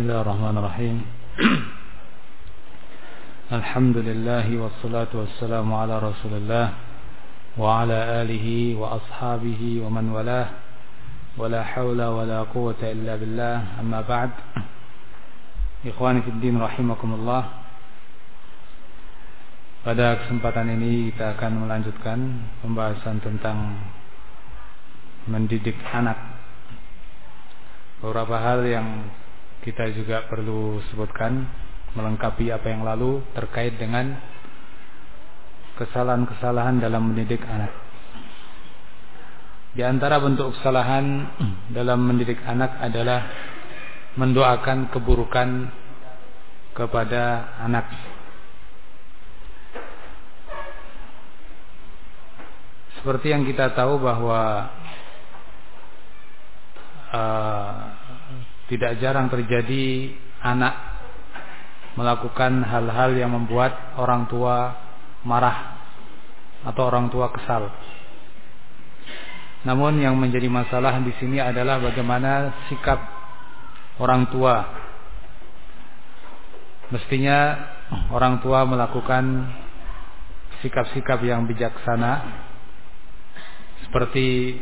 بسم الله الرحمن الرحيم الحمد لله والصلاة والسلام على رسول الله وعلى آله وأصحابه ومن والاه ولا حول ولا قوة إلا بالله أما بعد إخواني في الدين رحمكم الله Pada kesempatan ini kita akan melanjutkan pembahasan tentang mendidik anak. Beberapa hal yang kita juga perlu sebutkan melengkapi apa yang lalu terkait dengan kesalahan-kesalahan dalam mendidik anak. Di antara bentuk kesalahan dalam mendidik anak adalah mendoakan keburukan kepada anak. Seperti yang kita tahu bahwa uh, tidak jarang terjadi anak melakukan hal-hal yang membuat orang tua marah atau orang tua kesal. Namun yang menjadi masalah di sini adalah bagaimana sikap orang tua. Mestinya orang tua melakukan sikap-sikap yang bijaksana seperti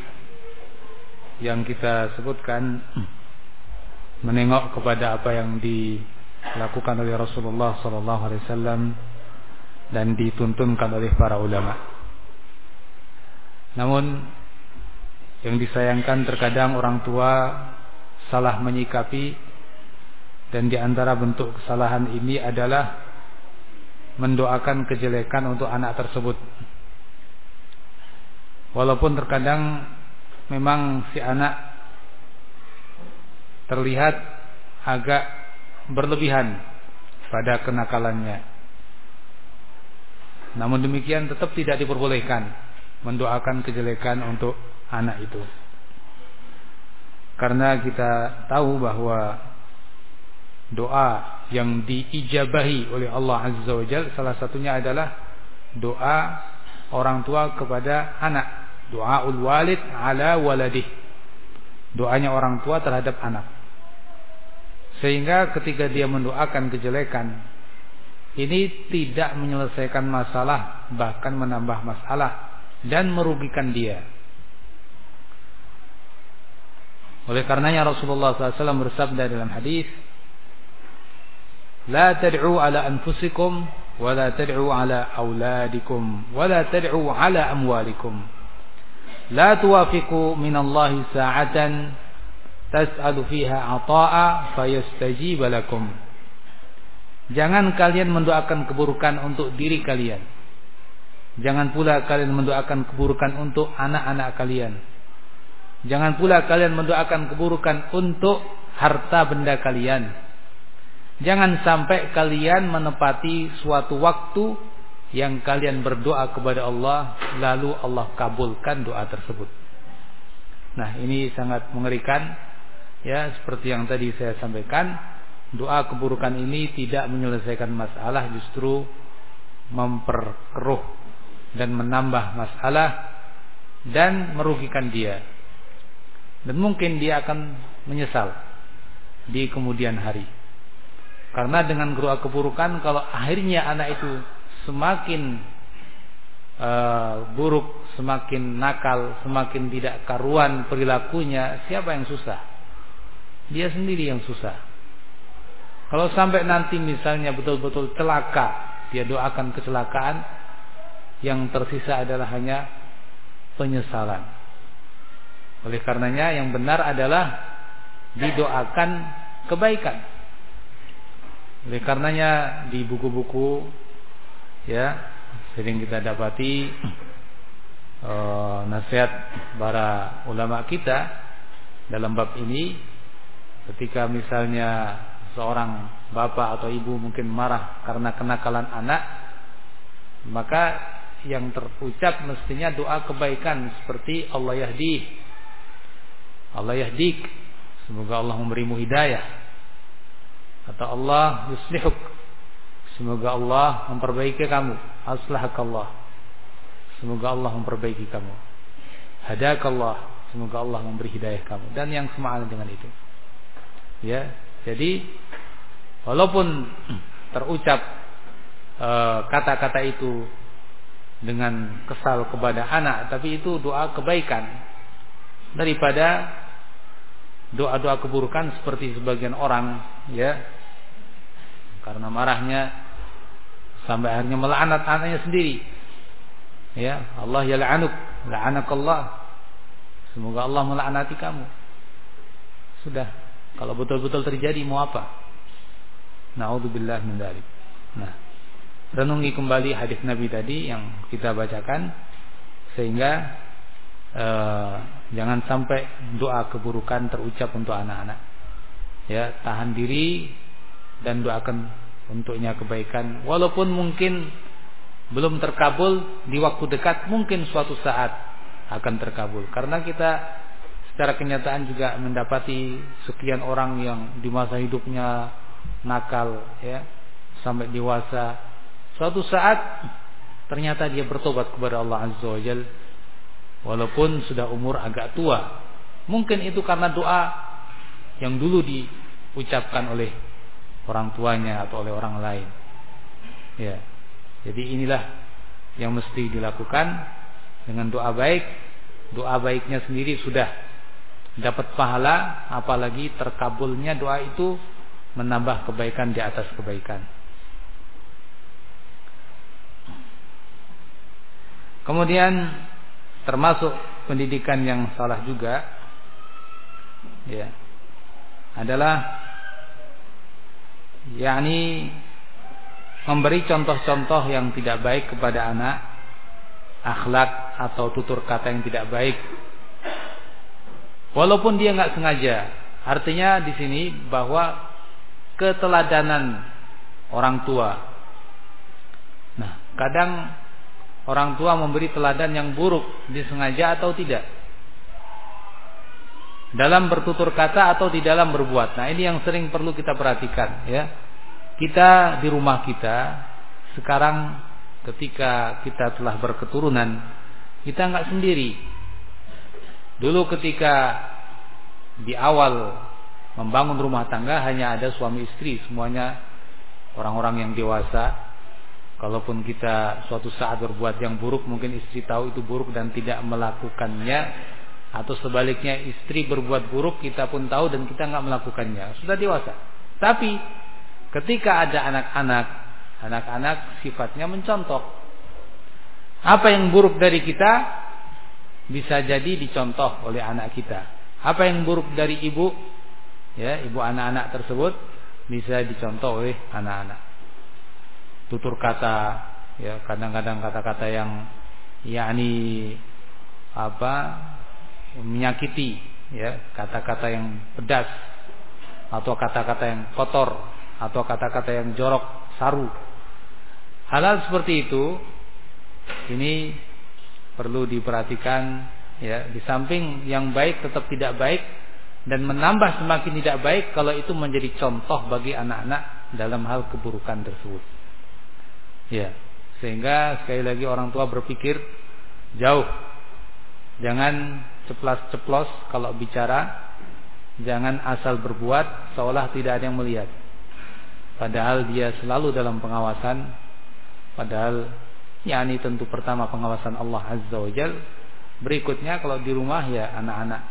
yang kita sebutkan menengok kepada apa yang dilakukan oleh Rasulullah wasallam dan dituntunkan oleh para ulama. Namun yang disayangkan terkadang orang tua salah menyikapi dan di antara bentuk kesalahan ini adalah mendoakan kejelekan untuk anak tersebut. Walaupun terkadang memang si anak terlihat agak berlebihan pada kenakalannya. Namun demikian tetap tidak diperbolehkan mendoakan kejelekan untuk anak itu. Karena kita tahu bahwa doa yang diijabahi oleh Allah Azza wa Jalla salah satunya adalah doa orang tua kepada anak. Doaul walid ala waladih. Doanya orang tua terhadap anak. Sehingga ketika dia mendoakan kejelekan ini tidak menyelesaikan masalah bahkan menambah masalah dan merugikan dia. Oleh karenanya Rasulullah SAW bersabda dalam hadis, "La tad'u ala anfusikum wa la tad'u ala auladikum wa la tad'u ala amwalikum. La tuwafiqu min Allah sa'atan tas'alu fiha ata'a fayastajib lakum. Jangan kalian mendoakan keburukan untuk diri kalian. Jangan pula kalian mendoakan keburukan untuk anak-anak kalian. Jangan pula kalian mendoakan keburukan untuk harta benda kalian. Jangan sampai kalian menepati suatu waktu yang kalian berdoa kepada Allah lalu Allah kabulkan doa tersebut. Nah, ini sangat mengerikan Ya, seperti yang tadi saya sampaikan, doa keburukan ini tidak menyelesaikan masalah, justru memperkeruh dan menambah masalah dan merugikan dia. Dan mungkin dia akan menyesal di kemudian hari. Karena dengan doa keburukan kalau akhirnya anak itu semakin uh, buruk, semakin nakal, semakin tidak karuan perilakunya, siapa yang susah? Dia sendiri yang susah. Kalau sampai nanti misalnya betul-betul celaka, dia doakan kecelakaan, yang tersisa adalah hanya penyesalan. Oleh karenanya yang benar adalah didoakan kebaikan. Oleh karenanya di buku-buku ya sering kita dapati uh, nasihat para ulama kita dalam bab ini Ketika misalnya seorang bapak atau ibu mungkin marah karena kenakalan anak, maka yang terucap mestinya doa kebaikan seperti Allah yahdi. Allah yahdik. Semoga Allah memberimu hidayah. Atau Allah yuslihuk. Semoga Allah memperbaiki kamu. Aslahakallah. Semoga Allah memperbaiki kamu. Hadakallah. Semoga Allah memberi hidayah kamu. Dan yang semakna dengan itu ya Jadi walaupun terucap eh, kata-kata e, itu dengan kesal kepada anak, tapi itu doa kebaikan daripada doa-doa keburukan seperti sebagian orang ya. Karena marahnya sampai akhirnya melaknat anaknya sendiri. Ya Allah ya la'anuk la'anakallah. Semoga Allah melaknati kamu. Sudah kalau betul-betul terjadi mau apa? Naudzubillah min dzalik nah renungi kembali hadis Nabi tadi yang kita bacakan sehingga eh, jangan sampai doa keburukan terucap untuk anak-anak. Ya, tahan diri dan doakan untuknya kebaikan. Walaupun mungkin belum terkabul di waktu dekat mungkin suatu saat akan terkabul. Karena kita secara kenyataan juga mendapati sekian orang yang di masa hidupnya nakal ya sampai dewasa Suatu saat ternyata dia bertobat kepada Allah Azza wa Jal walaupun sudah umur agak tua. Mungkin itu karena doa yang dulu diucapkan oleh orang tuanya atau oleh orang lain. Ya. Jadi inilah yang mesti dilakukan dengan doa baik. Doa baiknya sendiri sudah dapat pahala, apalagi terkabulnya doa itu menambah kebaikan di atas kebaikan. Kemudian termasuk pendidikan yang salah juga ya adalah yakni memberi contoh-contoh yang tidak baik kepada anak akhlak atau tutur kata yang tidak baik walaupun dia nggak sengaja artinya di sini bahwa keteladanan orang tua nah kadang orang tua memberi teladan yang buruk disengaja atau tidak dalam bertutur kata atau di dalam berbuat. Nah, ini yang sering perlu kita perhatikan ya. Kita di rumah kita sekarang ketika kita telah berketurunan, kita nggak sendiri. Dulu ketika di awal membangun rumah tangga hanya ada suami istri, semuanya orang-orang yang dewasa Kalaupun kita suatu saat berbuat yang buruk, mungkin istri tahu itu buruk dan tidak melakukannya. Atau sebaliknya istri berbuat buruk, kita pun tahu dan kita nggak melakukannya. Sudah dewasa. Tapi ketika ada anak-anak, anak-anak sifatnya mencontoh. Apa yang buruk dari kita bisa jadi dicontoh oleh anak kita. Apa yang buruk dari ibu, ya ibu anak-anak tersebut bisa dicontoh oleh anak-anak. Tutur kata ya kadang-kadang kata-kata yang yakni apa menyakiti ya kata-kata yang pedas atau kata-kata yang kotor atau kata-kata yang jorok saru. Halal seperti itu ini perlu diperhatikan ya di samping yang baik tetap tidak baik dan menambah semakin tidak baik kalau itu menjadi contoh bagi anak-anak dalam hal keburukan tersebut Ya, sehingga sekali lagi orang tua berpikir jauh. Jangan ceplas-ceplos kalau bicara, jangan asal berbuat seolah tidak ada yang melihat. Padahal dia selalu dalam pengawasan, padahal yakni tentu pertama pengawasan Allah Azza wa Jal, berikutnya kalau di rumah ya anak-anak.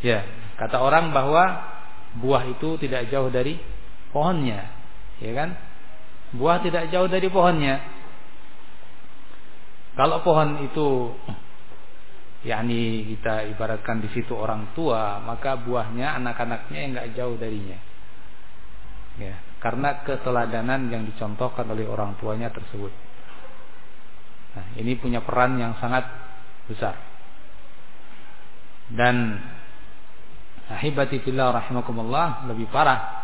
Ya, kata orang bahwa buah itu tidak jauh dari pohonnya, ya kan? Buah tidak jauh dari pohonnya. Kalau pohon itu yakni kita ibaratkan di situ orang tua, maka buahnya anak-anaknya yang nggak jauh darinya. Ya, karena keteladanan yang dicontohkan oleh orang tuanya tersebut. Nah, ini punya peran yang sangat besar. Dan ahibati fillah rahimakumullah lebih parah.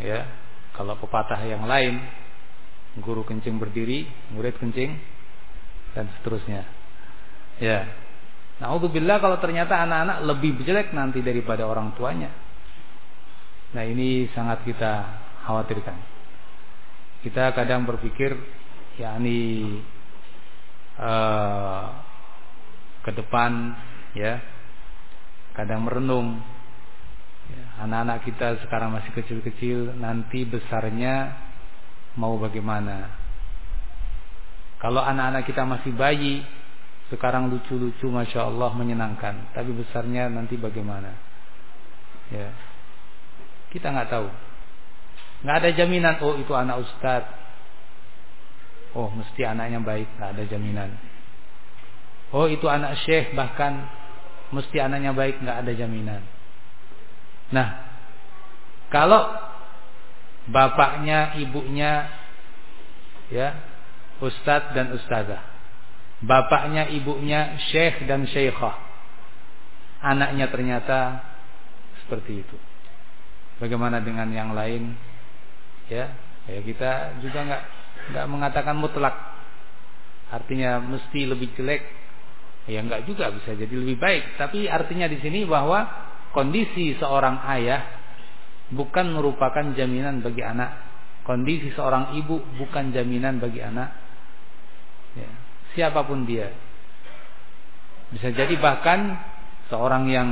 Ya, kalau pepatah yang lain, guru kencing berdiri, murid kencing, dan seterusnya. Ya. Naudzubillah kalau ternyata anak-anak lebih jelek nanti daripada orang tuanya. Nah ini sangat kita khawatirkan. Kita kadang berpikir, yakni uh, ke depan, ya, kadang merenung Ya, anak-anak kita sekarang masih kecil-kecil, nanti besarnya mau bagaimana? Kalau anak-anak kita masih bayi, sekarang lucu-lucu, masya Allah menyenangkan. Tapi besarnya nanti bagaimana? Ya, kita nggak tahu. Nggak ada jaminan. Oh itu anak ustad. Oh mesti anaknya baik. Nggak ada jaminan. Oh itu anak syekh bahkan mesti anaknya baik. Nggak ada jaminan. Nah, kalau bapaknya, ibunya, ya, ustadz dan ustazah, bapaknya, ibunya, syekh dan syekhah, anaknya ternyata seperti itu. Bagaimana dengan yang lain? Ya, ya kita juga nggak nggak mengatakan mutlak. Artinya mesti lebih jelek. Ya nggak juga bisa jadi lebih baik. Tapi artinya di sini bahwa kondisi seorang ayah bukan merupakan jaminan bagi anak. Kondisi seorang ibu bukan jaminan bagi anak. Ya, siapa pun dia. Bisa jadi bahkan seorang yang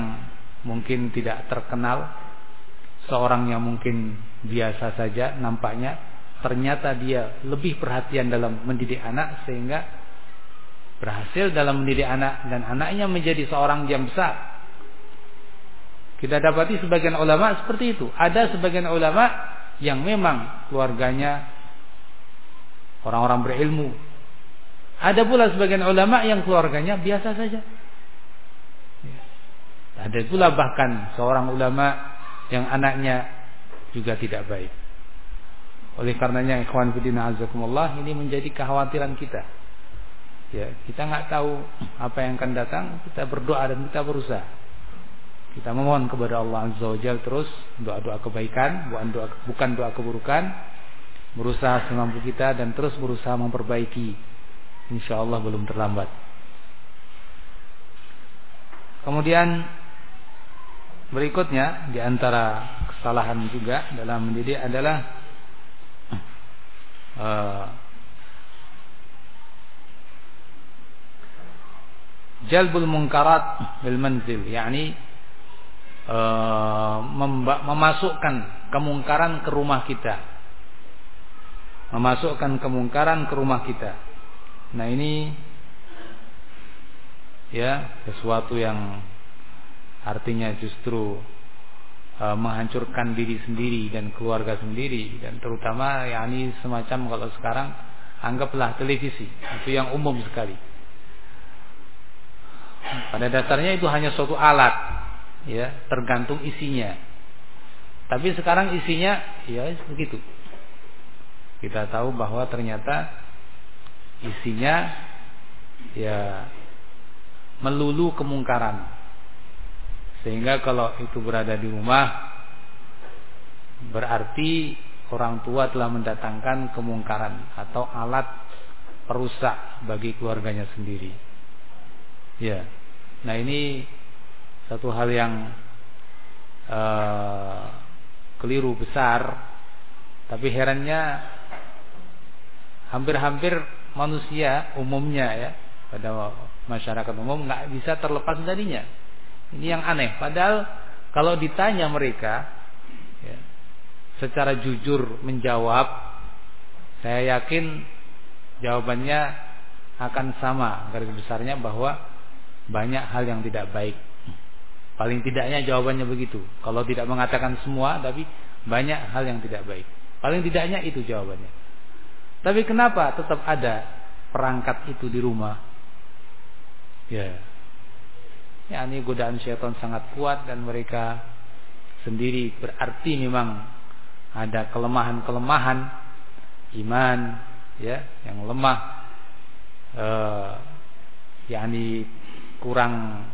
mungkin tidak terkenal, seorang yang mungkin biasa saja nampaknya, ternyata dia lebih perhatian dalam mendidik anak sehingga berhasil dalam mendidik anak dan anaknya menjadi seorang yang besar kita dapati sebagian ulama seperti itu. Ada sebagian ulama yang memang keluarganya orang-orang berilmu. Ada pula sebagian ulama yang keluarganya biasa saja. Ada pula bahkan seorang ulama yang anaknya juga tidak baik. Oleh karenanya ikhwan fillah azakumullah ini menjadi kekhawatiran kita. Ya, kita nggak tahu apa yang akan datang, kita berdoa dan kita berusaha. Kita memohon kepada Allah Azza wa Jal terus doa-doa kebaikan, bukan doa, bukan doa keburukan. Berusaha semampu kita dan terus berusaha memperbaiki. Insya Allah belum terlambat. Kemudian berikutnya di antara kesalahan juga dalam mendidik adalah uh, jalbul munkarat bil manzil, yakni Eh, memasukkan kemungkaran ke rumah kita. Memasukkan kemungkaran ke rumah kita. Nah ini ya sesuatu yang artinya justru e, menghancurkan diri sendiri dan keluarga sendiri. Dan terutama ya ini semacam kalau sekarang anggaplah televisi itu yang umum sekali. Pada dasarnya itu hanya suatu alat ya tergantung isinya. Tapi sekarang isinya ya begitu kita tahu bahwa ternyata isinya ya melulu kemungkaran sehingga kalau itu berada di rumah berarti orang tua telah mendatangkan kemungkaran atau alat perusak bagi keluarganya sendiri. Ya. Nah ini satu hal yang uh, keliru besar. Tapi herannya hampir-hampir manusia umumnya ya pada masyarakat umum nggak bisa terlepas darinya ini yang aneh padahal kalau ditanya mereka ya, secara jujur menjawab saya yakin jawabannya akan sama garis besarnya bahwa banyak hal yang tidak baik Paling tidaknya jawabannya begitu. Kalau tidak mengatakan semua, tapi banyak hal yang tidak baik. Paling tidaknya itu jawabannya. Tapi kenapa tetap ada perangkat itu di rumah? Ya. Ini godaan syaitan sangat kuat dan mereka sendiri berarti memang ada kelemahan-kelemahan iman ya yang lemah. Eh yakni kurang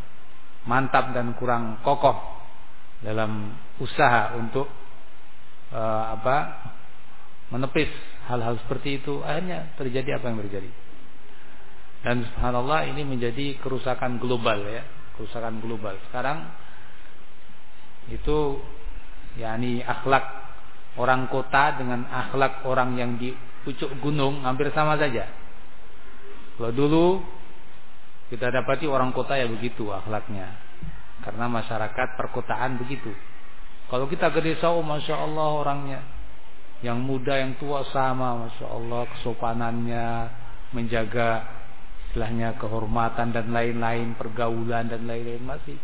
mantap dan kurang kokoh dalam usaha untuk uh, apa menepis hal-hal seperti itu. Akhirnya terjadi apa yang terjadi? Dan subhanallah ini menjadi kerusakan global ya kerusakan global sekarang itu yakni akhlak orang kota dengan akhlak orang yang di pucuk gunung hampir sama saja kalau dulu kita dapati orang kota ya begitu akhlaknya. Karena masyarakat perkotaan begitu. Kalau kita ke desa, oh masya Allah orangnya, yang muda yang tua sama, masya Allah kesopanannya, menjaga istilahnya kehormatan dan lain-lain, pergaulan dan lain-lain masih.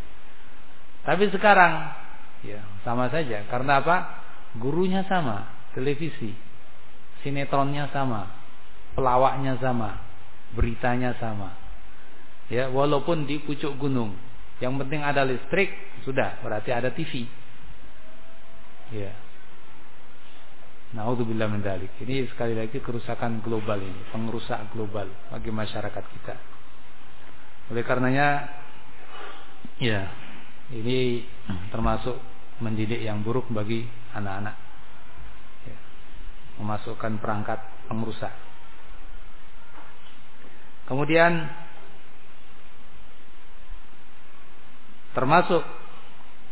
Tapi sekarang, ya sama saja. Karena apa? Gurunya sama, televisi, sinetronnya sama, pelawaknya sama, beritanya sama. Ya, walaupun di pucuk gunung, yang penting ada listrik, sudah berarti ada TV. Ya. Naudzubillah min dzalik. Ini sekali lagi kerusakan global ini, pengrusak global bagi masyarakat kita. Oleh karenanya ya, ini termasuk mendidik yang buruk bagi anak-anak. Ya. Memasukkan perangkat pengrusak. Kemudian termasuk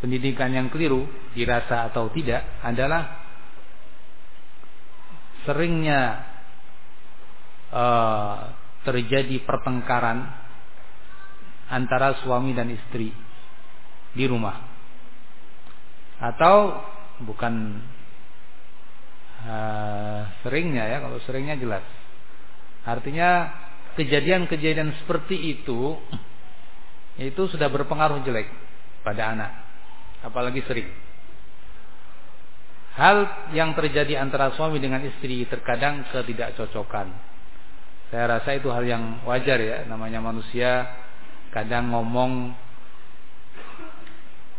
pendidikan yang keliru dirasa atau tidak adalah seringnya uh, terjadi pertengkaran antara suami dan istri di rumah. Atau bukan uh, seringnya ya kalau seringnya jelas. Artinya kejadian-kejadian seperti itu itu sudah berpengaruh jelek pada anak. Apalagi sering. Hal yang terjadi antara suami dengan istri terkadang ketidakcocokan. Saya rasa itu hal yang wajar ya, namanya manusia kadang ngomong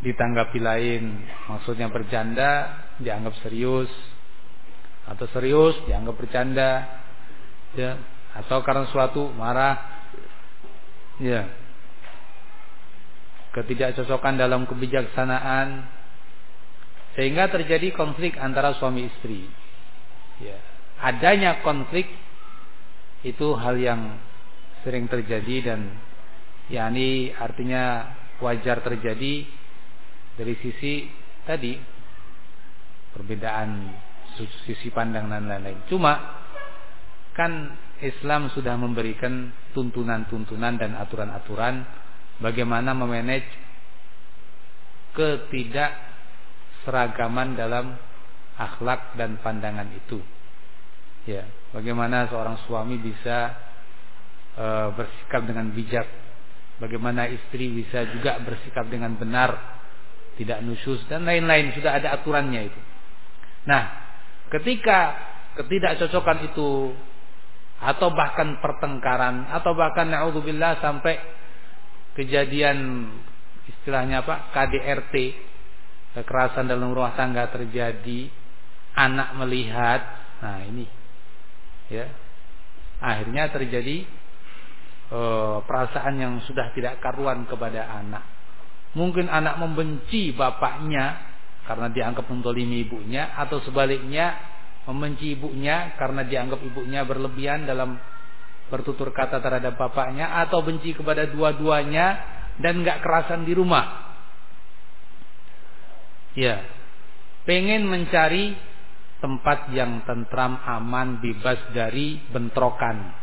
ditanggapi lain, maksudnya bercanda dianggap serius. Atau serius dianggap bercanda. Ya atau karena suatu marah. Ya. Ketidakcocokan dalam kebijaksanaan sehingga terjadi konflik antara suami istri. Ya. Adanya konflik itu hal yang sering terjadi dan yakni artinya wajar terjadi dari sisi tadi perbedaan sisi pandang dan lain-lain. Cuma kan Islam sudah memberikan tuntunan-tuntunan dan aturan-aturan bagaimana memanage ketidakseragaman dalam akhlak dan pandangan itu. Ya, bagaimana seorang suami bisa e, bersikap dengan bijak, bagaimana istri bisa juga bersikap dengan benar, tidak nusus dan lain-lain sudah ada aturannya itu. Nah, ketika ketidakcocokan itu atau bahkan pertengkaran atau bahkan naudzubillah sampai kejadian istilahnya apa KDRT kekerasan dalam rumah tangga terjadi. Anak melihat. Nah ini. Ya. Akhirnya terjadi e, perasaan yang sudah tidak karuan kepada anak. Mungkin anak membenci bapaknya karena dianggap mentolimi ibunya atau sebaliknya membenci ibunya karena dianggap ibunya berlebihan dalam bertutur kata terhadap bapaknya atau benci kepada dua-duanya dan nggak kerasan di rumah. Ya, pengen mencari tempat yang tentram, aman, bebas dari bentrokan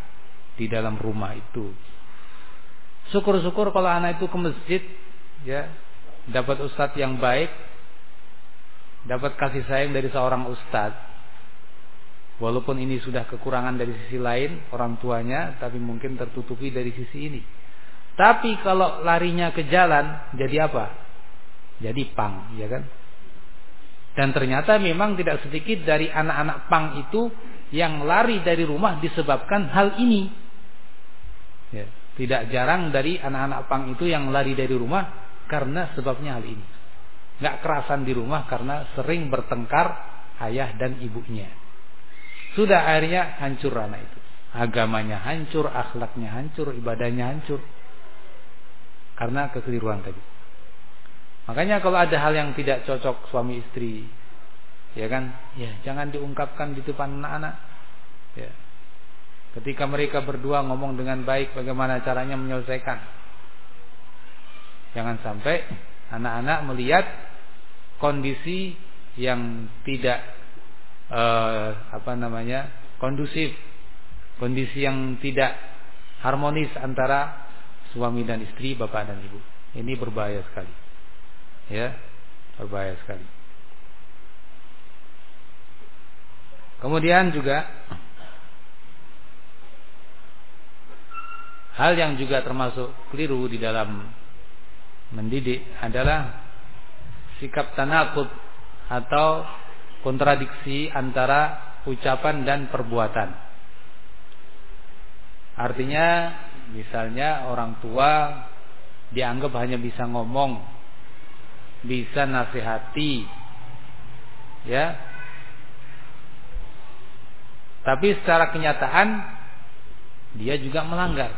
di dalam rumah itu. Syukur-syukur kalau anak itu ke masjid, ya, dapat ustadz yang baik, dapat kasih sayang dari seorang ustadz Walaupun ini sudah kekurangan dari sisi lain orang tuanya, tapi mungkin tertutupi dari sisi ini. Tapi kalau larinya ke jalan, jadi apa? Jadi pang, ya kan? Dan ternyata memang tidak sedikit dari anak-anak pang itu yang lari dari rumah disebabkan hal ini. Ya, tidak jarang dari anak-anak pang itu yang lari dari rumah karena sebabnya hal ini. Gak kerasan di rumah karena sering bertengkar ayah dan ibunya. Sudah akhirnya hancur anak itu. Agamanya hancur, akhlaknya hancur, ibadahnya hancur. Karena kekeliruan tadi. Makanya kalau ada hal yang tidak cocok suami istri, ya kan? Ya, jangan diungkapkan di depan anak-anak. Ya. Ketika mereka berdua ngomong dengan baik bagaimana caranya menyelesaikan. Jangan sampai anak-anak melihat kondisi yang tidak uh, apa namanya kondusif, kondisi yang tidak harmonis antara suami dan istri, bapak dan ibu. Ini berbahaya sekali, ya berbahaya sekali kemudian juga hal yang juga termasuk keliru di dalam mendidik adalah sikap tanakut atau kontradiksi antara ucapan dan perbuatan. Artinya misalnya orang tua dianggap hanya bisa ngomong bisa nasihati, ya. Tapi secara kenyataan dia juga melanggar.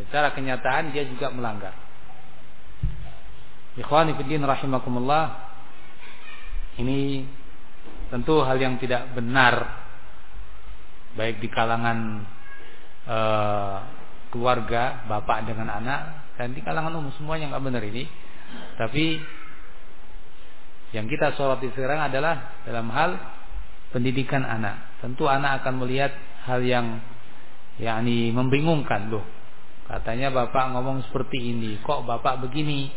Secara kenyataan dia juga melanggar. Ikhwani fiddin rahimakumullah. Ini tentu hal yang tidak benar baik di kalangan e, keluarga bapak dengan anak dan di kalangan umum semuanya nggak benar ini. Tapi yang kita soroti sekarang adalah dalam hal pendidikan anak. Tentu anak akan melihat hal yang yakni membingungkan loh. Katanya bapak ngomong seperti ini, kok bapak begini?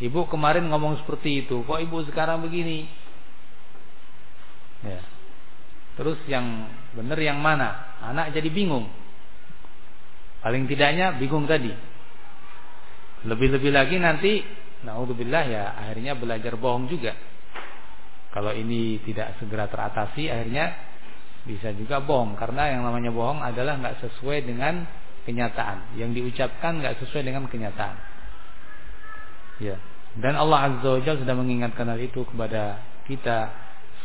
Ibu kemarin ngomong seperti itu, kok ibu sekarang begini? Ya. Terus yang benar yang mana? Anak jadi bingung. Paling tidaknya bingung tadi. Lebih-lebih lagi nanti, naudzubillah ya, akhirnya belajar bohong juga. Kalau ini tidak segera teratasi, akhirnya bisa juga bohong. Karena yang namanya bohong adalah nggak sesuai dengan kenyataan. Yang diucapkan nggak sesuai dengan kenyataan. Ya. Dan Allah Azza wa Jalla sudah mengingatkan hal itu kepada kita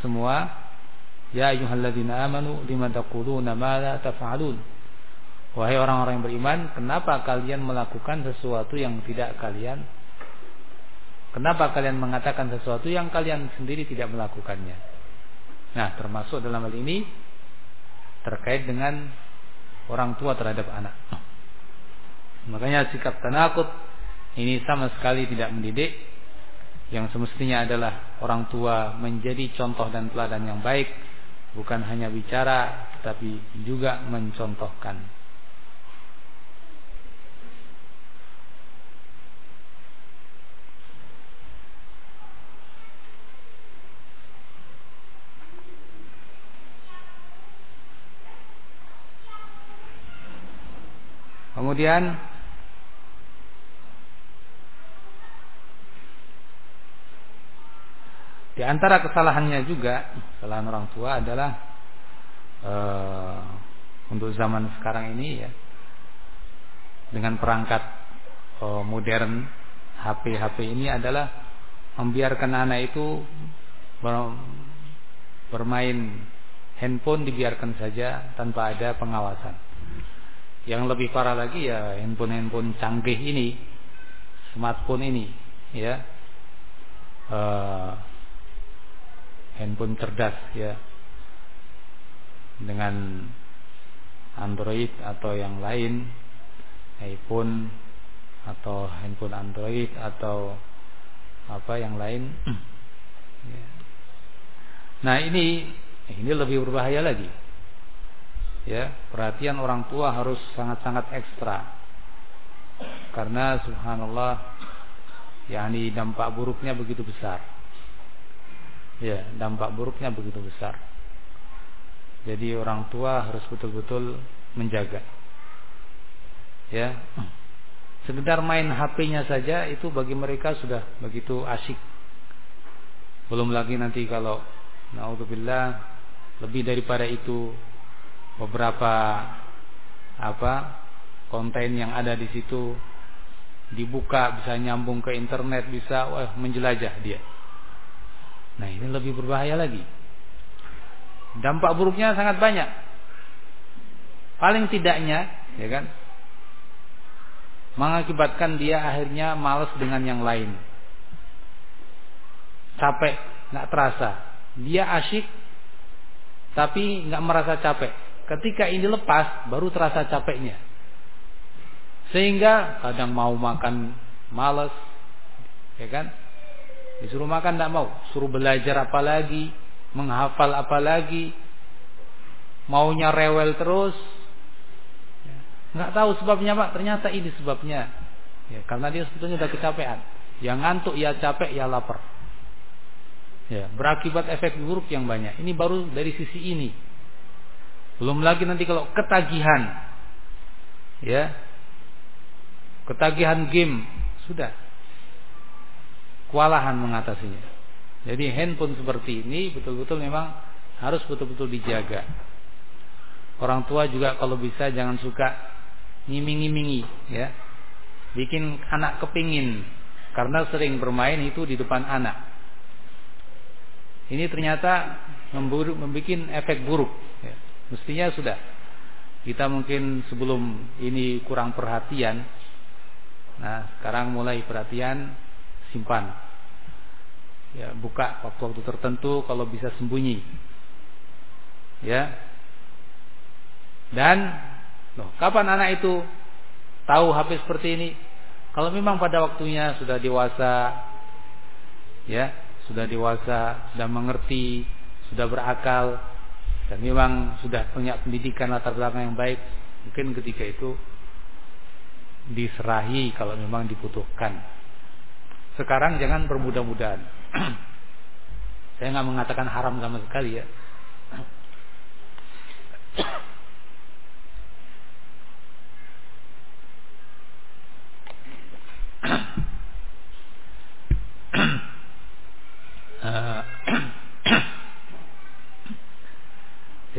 semua. Ya ayyuhalladzina amanu lima taquluna ma la taf'alun. Wahai orang-orang yang beriman, kenapa kalian melakukan sesuatu yang tidak kalian Kenapa kalian mengatakan sesuatu yang kalian sendiri tidak melakukannya? Nah, termasuk dalam hal ini terkait dengan orang tua terhadap anak. Makanya sikap tanakut ini sama sekali tidak mendidik yang semestinya adalah orang tua menjadi contoh dan teladan yang baik bukan hanya bicara tapi juga mencontohkan Kemudian Di antara kesalahannya juga, kesalahan orang tua adalah uh, untuk zaman sekarang ini ya, dengan perangkat uh, modern HP-HP ini adalah membiarkan anak itu bermain handphone dibiarkan saja tanpa ada pengawasan. Yang lebih parah lagi ya handphone-handphone canggih ini, smartphone ini, ya. Uh, handphone cerdas ya dengan Android atau yang lain iPhone atau handphone Android atau apa yang lain ya. nah ini ini lebih berbahaya lagi ya perhatian orang tua harus sangat-sangat ekstra karena subhanallah yakni dampak buruknya begitu besar ya dampak buruknya begitu besar. Jadi orang tua harus betul-betul menjaga. Ya. Sekedar main HP-nya saja itu bagi mereka sudah begitu asyik. Belum lagi nanti kalau naudzubillah lebih daripada itu beberapa apa konten yang ada di situ dibuka bisa nyambung ke internet bisa wah menjelajah dia Nah ini lebih berbahaya lagi. Dampak buruknya sangat banyak. Paling tidaknya, ya kan, mengakibatkan dia akhirnya malas dengan yang lain. Capek, nggak terasa. Dia asyik, tapi nggak merasa capek. Ketika ini lepas, baru terasa capeknya. Sehingga kadang mau makan malas, ya kan? Disuruh makan tidak mau, suruh belajar apa lagi, menghafal apa lagi, maunya rewel terus. Nggak tahu sebabnya pak, ternyata ini sebabnya. Ya, karena dia sebetulnya sudah kecapean. Yang ngantuk ya capek ya lapar. Ya, berakibat efek buruk yang banyak. Ini baru dari sisi ini. Belum lagi nanti kalau ketagihan. Ya. Ketagihan game sudah kewalahan mengatasinya. Jadi handphone seperti ini betul-betul memang harus betul-betul dijaga. Orang tua juga kalau bisa jangan suka ngiming-ngimingi ya. Bikin anak kepingin karena sering bermain itu di depan anak. Ini ternyata membuat efek buruk. Ya. Mestinya sudah. Kita mungkin sebelum ini kurang perhatian. Nah, sekarang mulai perhatian, simpan. Ya, buka waktu-waktu tertentu kalau bisa sembunyi. Ya. Dan loh, kapan anak itu tahu HP seperti ini? Kalau memang pada waktunya sudah dewasa, ya, sudah dewasa, sudah mengerti, sudah berakal, dan memang sudah punya pendidikan latar belakang yang baik, mungkin ketika itu diserahi kalau memang dibutuhkan. Sekarang jangan bermudah-mudahan. Saya nggak mengatakan haram sama sekali ya.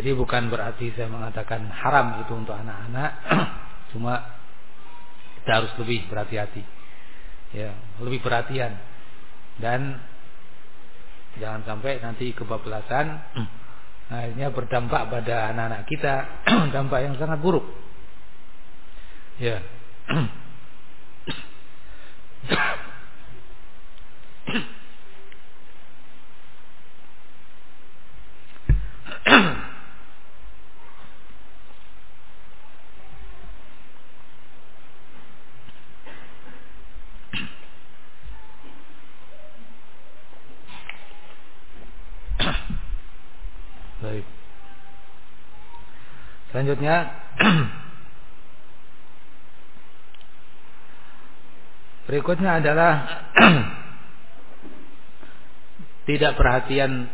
Jadi bukan berarti saya mengatakan haram itu untuk anak-anak, cuma kita harus lebih berhati-hati, ya, lebih perhatian dan jangan sampai nanti kebablasan akhirnya berdampak pada anak-anak kita dampak yang sangat buruk. Ya. Baik. Selanjutnya Berikutnya adalah tidak perhatian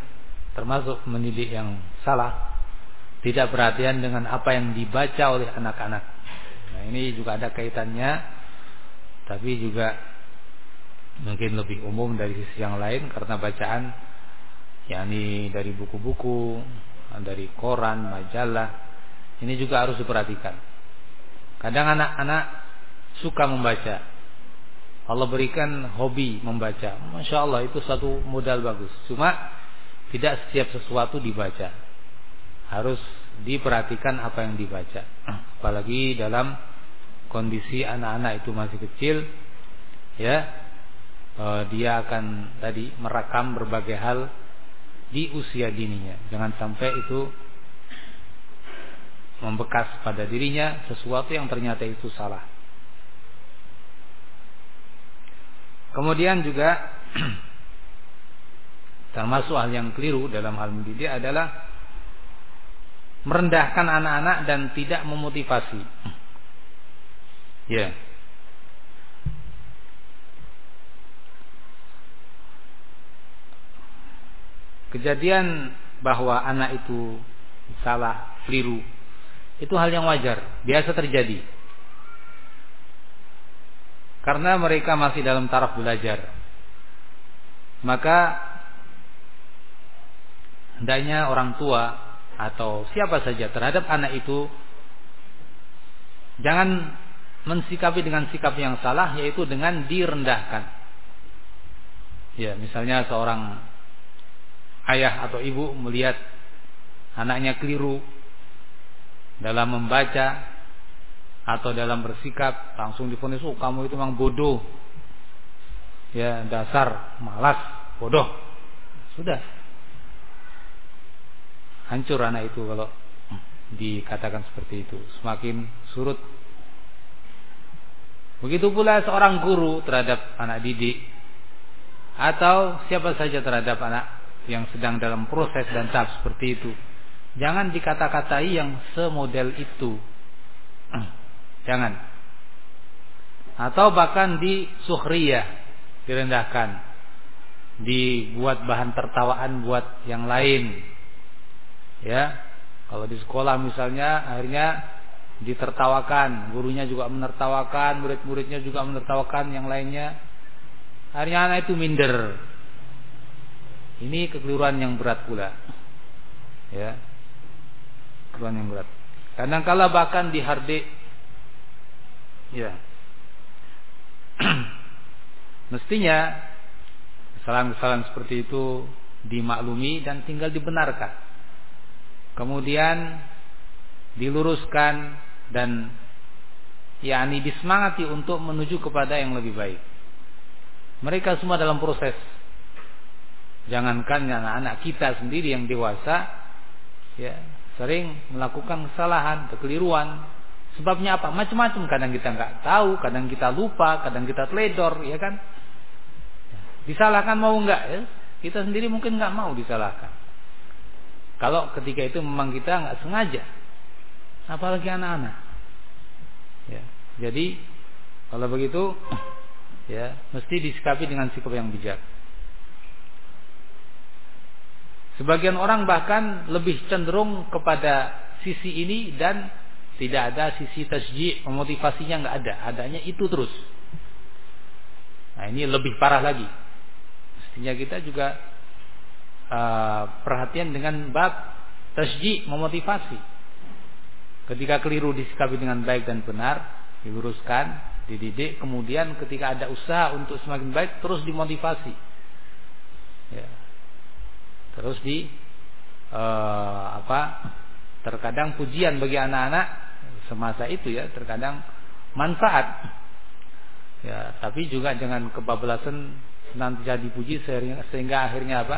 termasuk mendidik yang salah, tidak perhatian dengan apa yang dibaca oleh anak-anak. Nah, ini juga ada kaitannya tapi juga mungkin lebih umum dari sisi yang lain karena bacaan yakni dari buku-buku, dari koran, majalah. Ini juga harus diperhatikan. Kadang anak-anak suka membaca. Allah berikan hobi membaca. Masya Allah itu satu modal bagus. Cuma tidak setiap sesuatu dibaca. Harus diperhatikan apa yang dibaca. Apalagi dalam kondisi anak-anak itu masih kecil, ya, eh, dia akan tadi merekam berbagai hal di usia dininya. Jangan sampai itu membekas pada dirinya sesuatu yang ternyata itu salah. Kemudian juga termasuk hal yang keliru dalam hal mendidik adalah merendahkan anak-anak dan tidak memotivasi. Ya. Kejadian bahwa anak itu salah, keliru, itu hal yang wajar, biasa terjadi. Karena mereka masih dalam taraf belajar. Maka hendaknya orang tua atau siapa saja terhadap anak itu jangan mensikapi dengan sikap yang salah yaitu dengan direndahkan. Ya, misalnya seorang ayah atau ibu melihat anaknya keliru dalam membaca atau dalam bersikap langsung difonis oh kamu itu memang bodoh. Ya dasar malas bodoh. Sudah. Hancur anak itu kalau dikatakan seperti itu. Semakin surut. Begitu pula seorang guru terhadap anak didik atau siapa saja terhadap anak yang sedang dalam proses dan tahap seperti itu. Jangan dikata-katai yang semodel itu. Jangan. Atau bahkan di suhriyah direndahkan. dibuat bahan tertawaan buat yang lain. Ya. Kalau di sekolah misalnya akhirnya ditertawakan, gurunya juga menertawakan, murid-muridnya juga menertawakan yang lainnya. Akhirnya anak itu minder. Ini kekeliruan yang berat pula. Ya. Kekeliruan yang berat. Kadang-kala bahkan dihardik ya. Mestinya kesalahan-kesalahan seperti itu dimaklumi dan tinggal dibenarkan. Kemudian diluruskan dan yakni disemangati untuk menuju kepada yang lebih baik. Mereka semua dalam proses. Jangankan anak-anak kita sendiri yang dewasa ya sering melakukan kesalahan, kekeliruan. Sebabnya apa? Macam-macam. Kadang kita nggak tahu, kadang kita lupa, kadang kita teledor, ya kan? Disalahkan mau nggak? Ya? Kita sendiri mungkin nggak mau disalahkan. Kalau ketika itu memang kita nggak sengaja, apalagi anak-anak. Ya, jadi kalau begitu, ya mesti disikapi dengan sikap yang bijak. Sebagian orang bahkan lebih cenderung kepada sisi ini dan tidak ada sisi tasji, memotivasinya nggak ada, adanya itu terus. Nah ini lebih parah lagi. Mestinya kita juga uh, perhatian dengan bab tasji, memotivasi. Ketika keliru disikapi dengan baik dan benar, diluruskan, dididik, kemudian ketika ada usaha untuk semakin baik terus dimotivasi. Ya, terus di uh, apa terkadang pujian bagi anak-anak semasa itu ya terkadang manfaat. Ya tapi juga jangan kebablasan nanti jadi puji sehingga, sehingga akhirnya apa?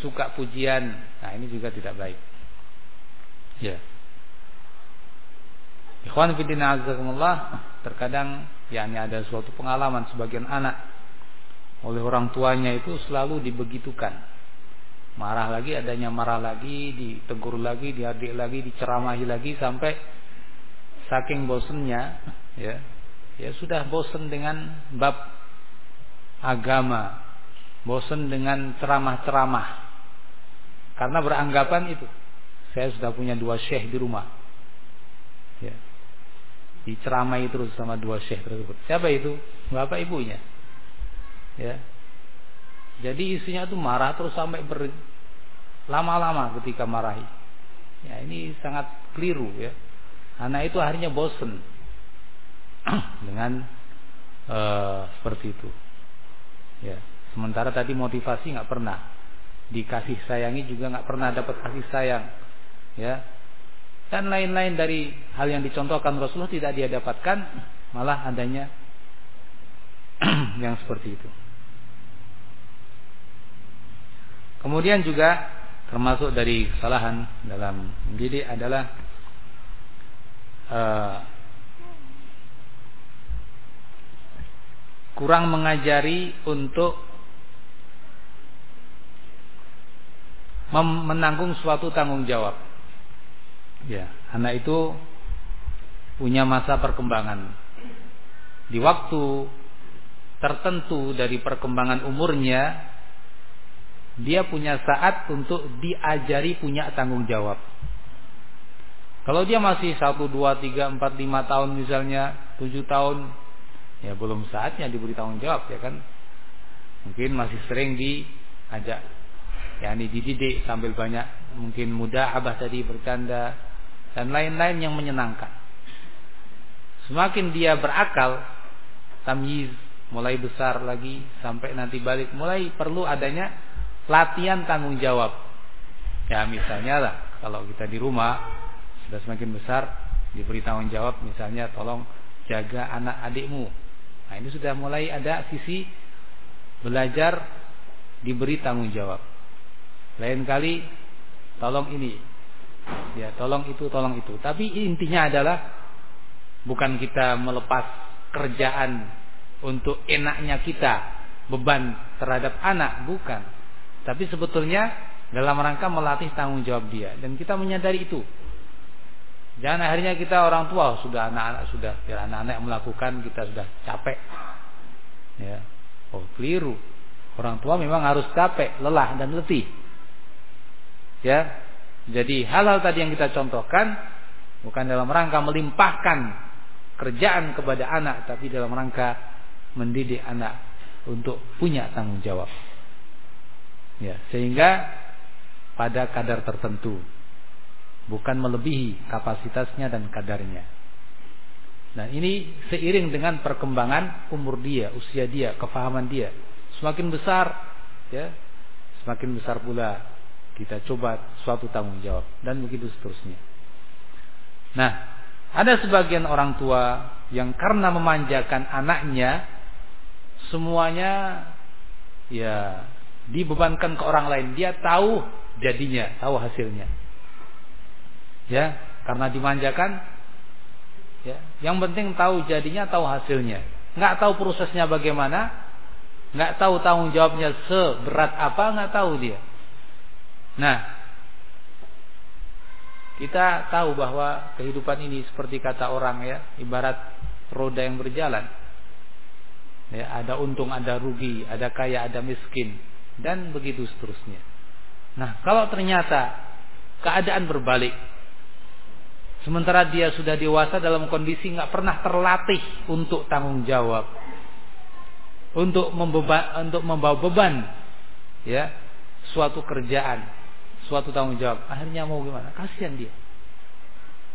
Suka pujian. Nah ini juga tidak baik. Ya. Ikhwan fillah azakumullah terkadang yakni ada suatu pengalaman sebagian anak oleh orang tuanya itu selalu dibegitukan marah lagi adanya marah lagi ditegur lagi diadik lagi diceramahi lagi sampai saking bosennya ya ya sudah bosen dengan bab agama bosen dengan ceramah-ceramah. Karena beranggapan itu saya sudah punya dua syekh di rumah. Ya diceramai terus sama dua syekh tersebut. Siapa itu? Bapak ibunya. Ya jadi istrinya tuh marah terus sampai berlama-lama ketika marahi. Ya ini sangat keliru ya. Anak itu akhirnya bosen dengan uh, seperti itu. Ya. Sementara tadi motivasi nggak pernah dikasih sayangi juga nggak pernah dapat kasih sayang. Ya. Dan lain-lain dari hal yang dicontohkan Rasulullah tidak dia dapatkan, malah adanya yang seperti itu. Kemudian juga termasuk dari kesalahan dalam mendidik adalah uh, kurang mengajari untuk menanggung suatu tanggung jawab. Ya, anak itu punya masa perkembangan. Di waktu tertentu dari perkembangan umurnya dia punya saat untuk diajari punya tanggung jawab. Kalau dia masih 1, 2, 3, 4, 5 tahun misalnya 7 tahun Ya belum saatnya diberi tanggung jawab ya kan Mungkin masih sering diajak Ya ini dididik sambil banyak Mungkin mudah abah tadi bercanda Dan lain-lain yang menyenangkan Semakin dia berakal Tamyiz mulai besar lagi Sampai nanti balik Mulai perlu adanya latihan tanggung jawab. Ya misalnya lah kalau kita di rumah sudah semakin besar diberi tanggung jawab misalnya tolong jaga anak adikmu. Nah ini sudah mulai ada sisi belajar diberi tanggung jawab. Lain kali tolong ini, ya tolong itu, tolong itu. Tapi intinya adalah bukan kita melepas kerjaan untuk enaknya kita beban terhadap anak, bukan. Tapi sebetulnya dalam rangka melatih tanggung jawab dia dan kita menyadari itu. Jangan akhirnya kita orang tua sudah anak-anak sudah biar anak-anak melakukan kita sudah capek. Ya. Oh, keliru. Orang tua memang harus capek, lelah dan letih. Ya. Jadi hal-hal tadi yang kita contohkan bukan dalam rangka melimpahkan kerjaan kepada anak tapi dalam rangka mendidik anak untuk punya tanggung jawab. Ya, sehingga pada kadar tertentu bukan melebihi kapasitasnya dan kadarnya. Nah, ini seiring dengan perkembangan umur dia, usia dia, kefahaman dia. Semakin besar, ya, semakin besar pula kita coba suatu tanggung jawab dan begitu seterusnya. Nah, ada sebagian orang tua yang karena memanjakan anaknya semuanya ya dibebankan ke orang lain. Dia tahu jadinya, tahu hasilnya. Ya, karena dimanjakan ya, yang penting tahu jadinya, tahu hasilnya. Nggak tahu prosesnya bagaimana, nggak tahu tanggung jawabnya seberat apa, nggak tahu dia. Nah, kita tahu bahwa kehidupan ini seperti kata orang ya, ibarat roda yang berjalan. Ya, ada untung, ada rugi, ada kaya, ada miskin, dan begitu seterusnya. Nah, kalau ternyata keadaan berbalik, sementara dia sudah dewasa dalam kondisi nggak pernah terlatih untuk tanggung jawab, untuk membeban, untuk membawa beban, ya, suatu kerjaan, suatu tanggung jawab. Akhirnya mau gimana? Kasihan dia.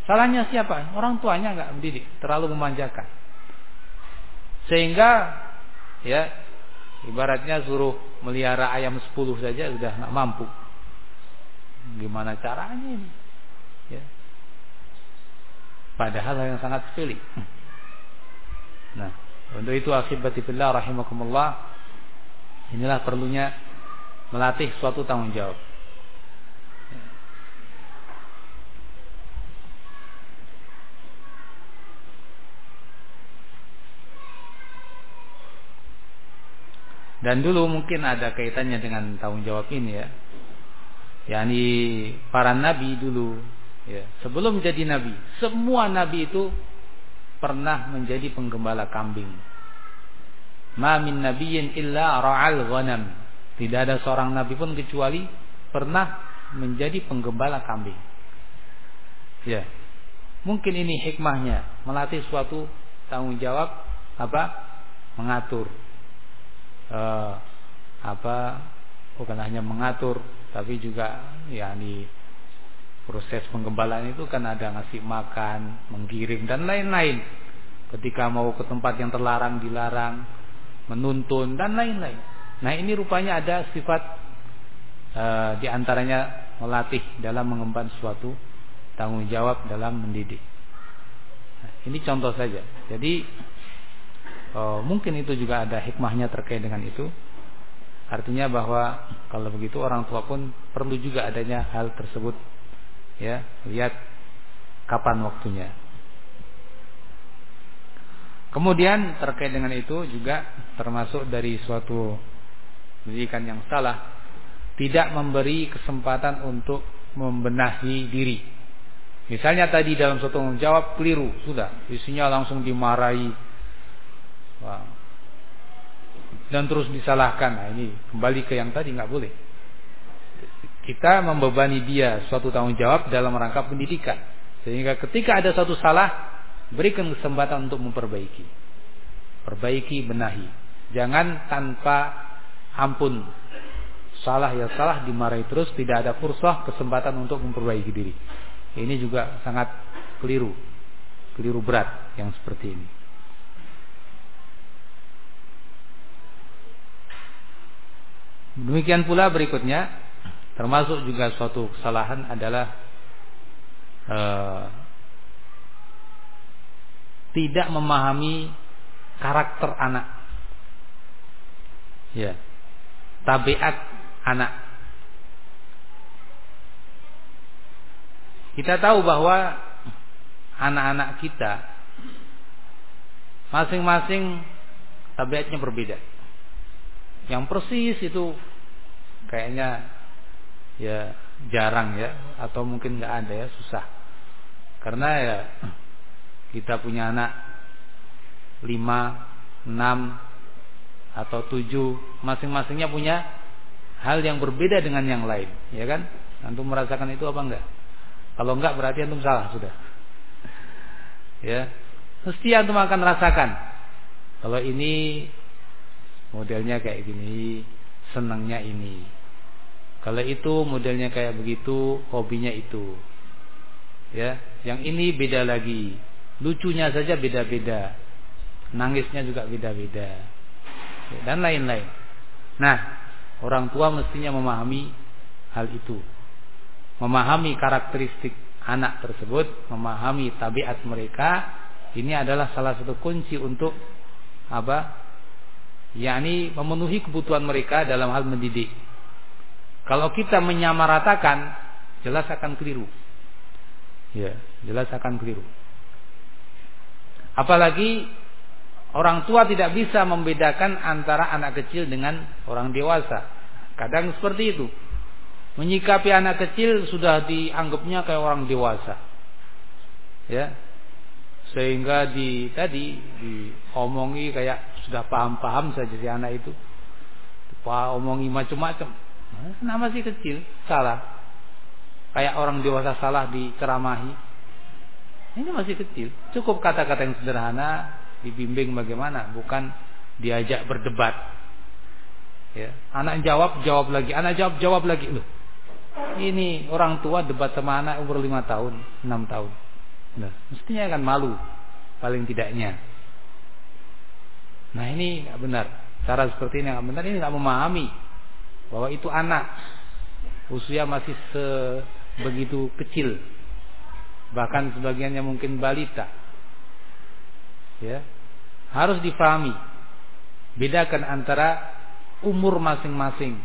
Salahnya siapa? Orang tuanya nggak mendidik, terlalu memanjakan. Sehingga ya ibaratnya suruh melihara ayam 10 saja sudah nggak mampu. Gimana caranya ini? Ya. Padahal yang sangat sepele. Nah, untuk itu akibatillah rahimakumullah inilah perlunya melatih suatu tanggung jawab. Dan dulu mungkin ada kaitannya dengan tanggung jawab ini ya. yakni para nabi dulu ya, sebelum jadi nabi, semua nabi itu pernah menjadi penggembala kambing. Ma min nabiyyin illa ra'al ghanam. Tidak ada seorang nabi pun kecuali pernah menjadi penggembala kambing. Ya. Mungkin ini hikmahnya, melatih suatu tanggung jawab apa? Mengatur uh, apa bukan hanya mengatur tapi juga ya di proses penggembalaan itu kan ada ngasih makan, menggiring dan lain-lain. Ketika mau ke tempat yang terlarang dilarang, menuntun dan lain-lain. Nah ini rupanya ada sifat uh, di antaranya melatih dalam mengemban suatu tanggung jawab dalam mendidik. Nah, ini contoh saja. Jadi Oh, mungkin itu juga ada hikmahnya terkait dengan itu. Artinya bahwa kalau begitu orang tua pun perlu juga adanya hal tersebut. Ya, lihat kapan waktunya. Kemudian terkait dengan itu juga termasuk dari suatu pendidikan yang salah, tidak memberi kesempatan untuk membenahi diri. Misalnya tadi dalam suatu jawab keliru, sudah isinya langsung dimarahi. Dan terus disalahkan. Nah, ini kembali ke yang tadi nggak boleh. Kita membebani dia suatu tanggung jawab dalam rangka pendidikan. Sehingga ketika ada satu salah, berikan kesempatan untuk memperbaiki. Perbaiki, benahi. Jangan tanpa ampun. Salah ya salah dimarahi terus, tidak ada fursah kesempatan untuk memperbaiki diri. Ini juga sangat keliru. Keliru berat yang seperti ini. Demikian pula berikutnya termasuk juga suatu kesalahan adalah uh, tidak memahami karakter anak. Ya. Tabiat anak. Kita tahu bahwa anak-anak kita masing-masing tabiatnya berbeda yang persis itu kayaknya ya jarang ya atau mungkin nggak ada ya susah. Karena ya kita punya anak lima enam atau tujuh masing-masingnya punya hal yang berbeda dengan yang lain ya kan? Antum merasakan itu apa enggak? Kalau enggak berarti antum salah sudah. Ya mesti antum akan rasakan. Kalau ini modelnya kayak gini senangnya ini. Kalau itu modelnya kayak begitu hobinya itu. Ya yang ini beda lagi. Lucunya saja beda-beda. Nangisnya juga beda-beda. Dan lain-lain. Nah orang tua mestinya memahami hal itu. Memahami karakteristik anak tersebut memahami tabiat mereka. Ini adalah salah satu kunci untuk apa yakni memenuhi kebutuhan mereka dalam hal mendidik kalau kita menyamaratakan jelas akan keliru ya jelas akan keliru apalagi Orang tua tidak bisa membedakan antara anak kecil dengan orang dewasa. Kadang seperti itu. Menyikapi anak kecil sudah dianggapnya kayak orang dewasa. Ya. Sehingga di tadi diomongi kayak sudah paham-paham saja si anak itu. Pak omongi macam-macam. Nah, masih kecil, salah. Kayak orang dewasa salah diceramahi. Ini masih kecil. Cukup kata-kata yang sederhana dibimbing bagaimana, bukan diajak berdebat. Ya, anak jawab, jawab lagi, anak jawab, jawab lagi. Loh, ini orang tua debat sama anak umur lima tahun, enam tahun. Nah, mestinya akan malu, paling tidaknya. Nah ini nggak benar. Cara seperti ini nggak benar. Ini nggak memahami bahwa itu anak usia masih sebegitu kecil, bahkan sebagiannya mungkin balita ya harus difahami bedakan antara umur masing-masing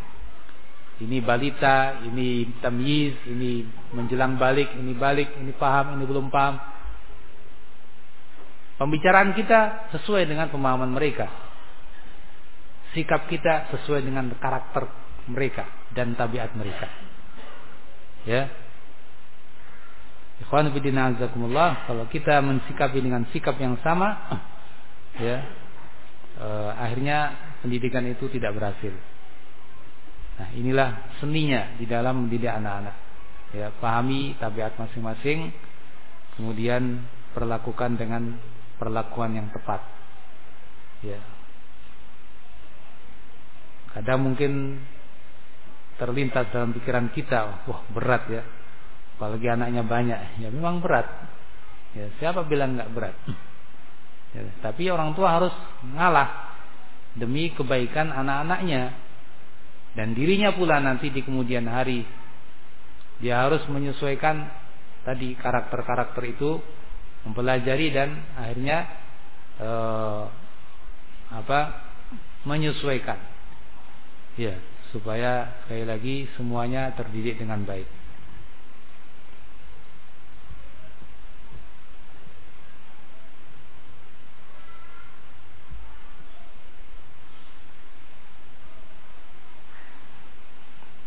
ini balita ini tamyiz ini menjelang balik ini balik ini paham ini belum paham pembicaraan kita sesuai dengan pemahaman mereka. Sikap kita sesuai dengan karakter mereka dan tabiat mereka. Ya. Ikhwan fillah kalau kita mensikapi dengan sikap yang sama, ya, eh, akhirnya pendidikan itu tidak berhasil. Nah, inilah seninya di dalam mendidik anak-anak. Ya, pahami tabiat masing-masing, kemudian perlakukan dengan perlakuan yang tepat. Ya. Kadang mungkin terlintas dalam pikiran kita, wah berat ya apalagi anaknya banyak ya memang berat ya siapa bilang nggak berat ya, tapi orang tua harus ngalah demi kebaikan anak-anaknya dan dirinya pula nanti di kemudian hari dia harus menyesuaikan tadi karakter-karakter itu mempelajari dan akhirnya eh, apa menyesuaikan. Ya supaya sekali lagi semuanya terdidik dengan baik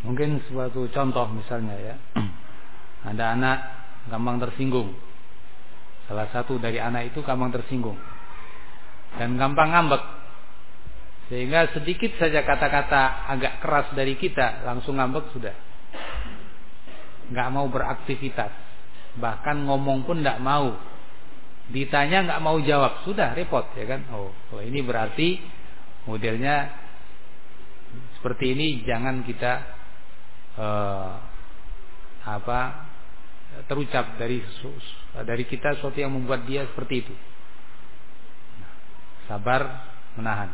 Mungkin suatu contoh misalnya ya. Ada anak gampang tersinggung. Salah satu dari anak itu gampang tersinggung. Dan gampang ngambek. Sehingga sedikit saja kata-kata agak keras dari kita langsung ngambek sudah. Nggak mau beraktivitas. Bahkan ngomong pun nggak mau. Ditanya nggak mau jawab, sudah repot ya kan? Oh, oh ini berarti modelnya seperti ini jangan kita uh, apa terucap dari dari kita sesuatu yang membuat dia seperti itu. Sabar menahan.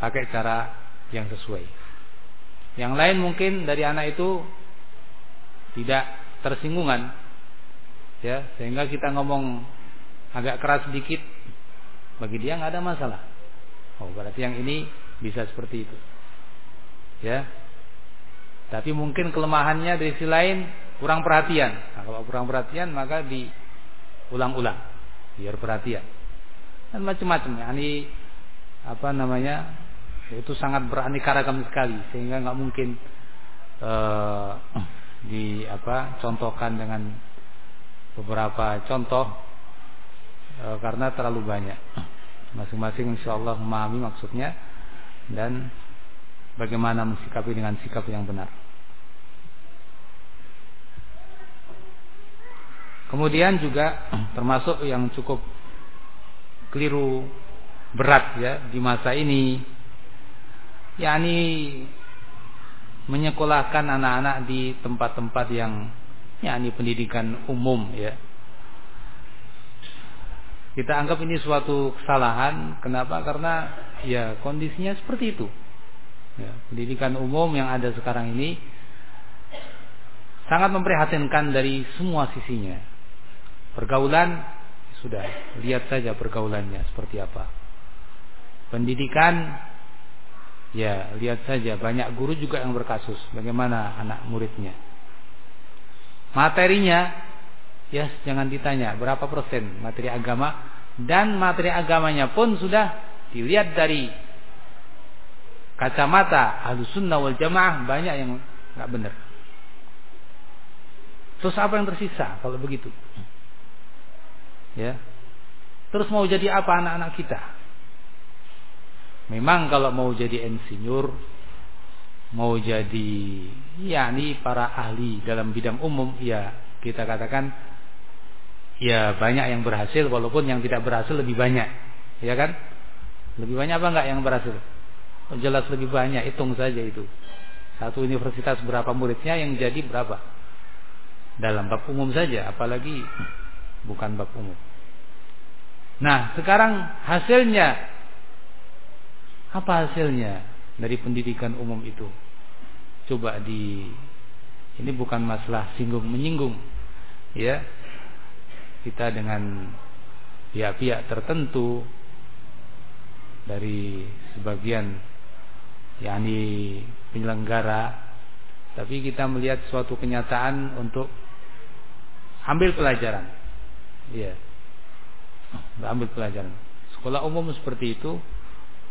Pakai cara yang sesuai. Yang lain mungkin dari anak itu tidak tersinggungan ya sehingga kita ngomong agak keras sedikit bagi dia nggak ada masalah. Oh berarti yang ini bisa seperti itu. Ya tapi mungkin kelemahannya dari sisi lain kurang perhatian. Nah, kalau kurang perhatian maka diulang-ulang biar perhatian. Dan macam-macam ya. Ini apa namanya? Itu sangat beraneka ragam sekali sehingga nggak mungkin uh, di apa contohkan dengan beberapa contoh uh, karena terlalu banyak. masing-masing insyaallah memahami maksudnya dan bagaimana mensikapi dengan sikap yang benar. Kemudian juga termasuk yang cukup keliru berat ya di masa ini yakni menyekolahkan anak-anak di tempat-tempat yang yakni pendidikan umum ya. Kita anggap ini suatu kesalahan. Kenapa? Karena ya kondisinya seperti itu. Ya, pendidikan umum yang ada sekarang ini sangat memprihatinkan dari semua sisinya. Pergaulan sudah lihat saja pergaulannya seperti apa. Pendidikan ya lihat saja banyak guru juga yang berkasus bagaimana anak muridnya. Materinya ya jangan ditanya berapa persen materi agama dan materi agamanya pun sudah dilihat dari kacamata sunnah wal jamaah banyak yang nggak benar. Terus apa yang tersisa kalau begitu? Ya. Terus mau jadi apa anak-anak kita? Memang kalau mau jadi insinyur, mau jadi yakni para ahli dalam bidang umum, ya kita katakan ya banyak yang berhasil walaupun yang tidak berhasil lebih banyak. Ya kan? Lebih banyak apa enggak yang berhasil? Jelas lebih banyak, hitung saja itu. Satu universitas berapa muridnya yang jadi berapa? Dalam bab umum saja, apalagi bukan bab umum. Nah, sekarang hasilnya apa hasilnya dari pendidikan umum itu? Coba di ini bukan masalah singgung menyinggung. Ya. Kita dengan pihak-pihak tertentu dari sebagian yakni penyelenggara tapi kita melihat suatu kenyataan untuk ambil pelajaran. Iya. Ambil pelajaran. Sekolah umum seperti itu,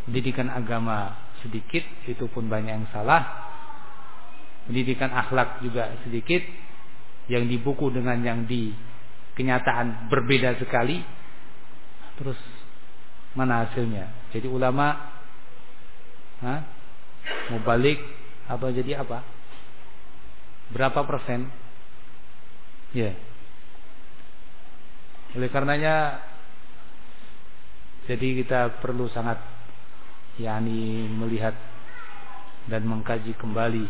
pendidikan agama sedikit, itu pun banyak yang salah. Pendidikan akhlak juga sedikit, yang di buku dengan yang di kenyataan berbeda sekali. Terus mana hasilnya? Jadi ulama ha? mau balik atau jadi apa? Berapa persen? Ya. Yeah. Oleh karenanya jadi kita perlu sangat yakni melihat dan mengkaji kembali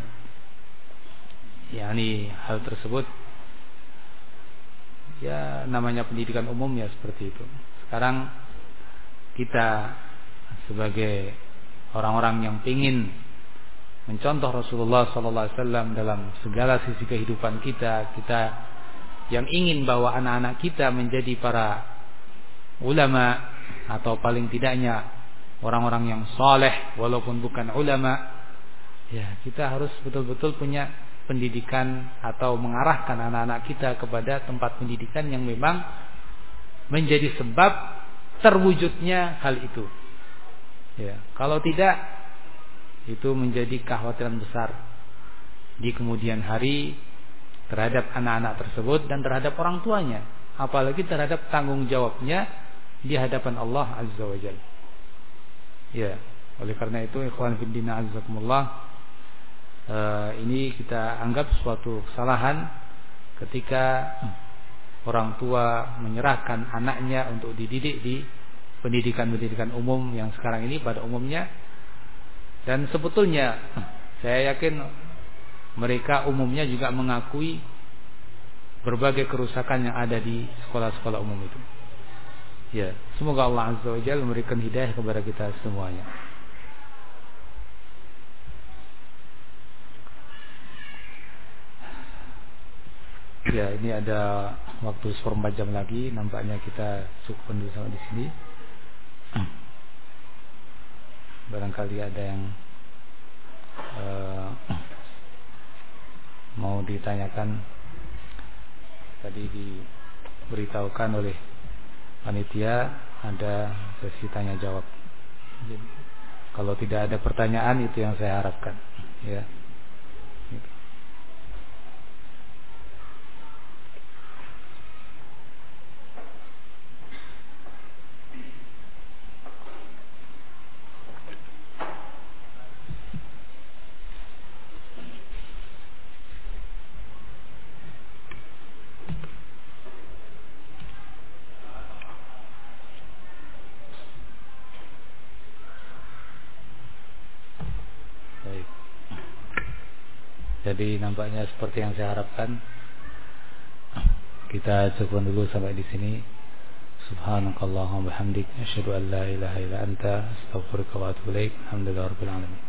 yakni hal tersebut ya namanya pendidikan umum ya seperti itu. Sekarang kita sebagai orang-orang yang ingin mencontoh Rasulullah wasallam dalam segala sisi kehidupan kita, kita yang ingin bahwa anak-anak kita menjadi para ulama atau paling tidaknya orang-orang yang soleh walaupun bukan ulama ya kita harus betul-betul punya pendidikan atau mengarahkan anak-anak kita kepada tempat pendidikan yang memang menjadi sebab terwujudnya hal itu. Ya kalau tidak itu menjadi kekhawatiran besar. Di kemudian hari terhadap anak-anak tersebut dan terhadap orang tuanya apalagi terhadap tanggung jawabnya di hadapan Allah Azza wa Jalla. Ya, oleh karena itu ikhwan fillah azakumullah uh, ini kita anggap suatu kesalahan ketika orang tua menyerahkan anaknya untuk dididik di pendidikan-pendidikan umum yang sekarang ini pada umumnya dan sebetulnya saya yakin mereka umumnya juga mengakui berbagai kerusakan yang ada di sekolah-sekolah umum itu. Ya, semoga Allah Azza wa Jalla memberikan hidayah kepada kita semuanya. Ya, ini ada waktu seperempat jam lagi. Nampaknya kita cukup dulu sampai di sini. Barangkali ada yang uh, mau ditanyakan tadi diberitahukan oleh panitia ada sesi tanya jawab. Jadi, kalau tidak ada pertanyaan itu yang saya harapkan, ya. Jadi nampaknya seperti yang saya harapkan. Kita cukup dulu sampai di sini. Subhanakallahumma bihamdik asyhadu an la ilaha illa anta astaghfiruka wa atubu ilaik. Alhamdulillahirabbil alamin.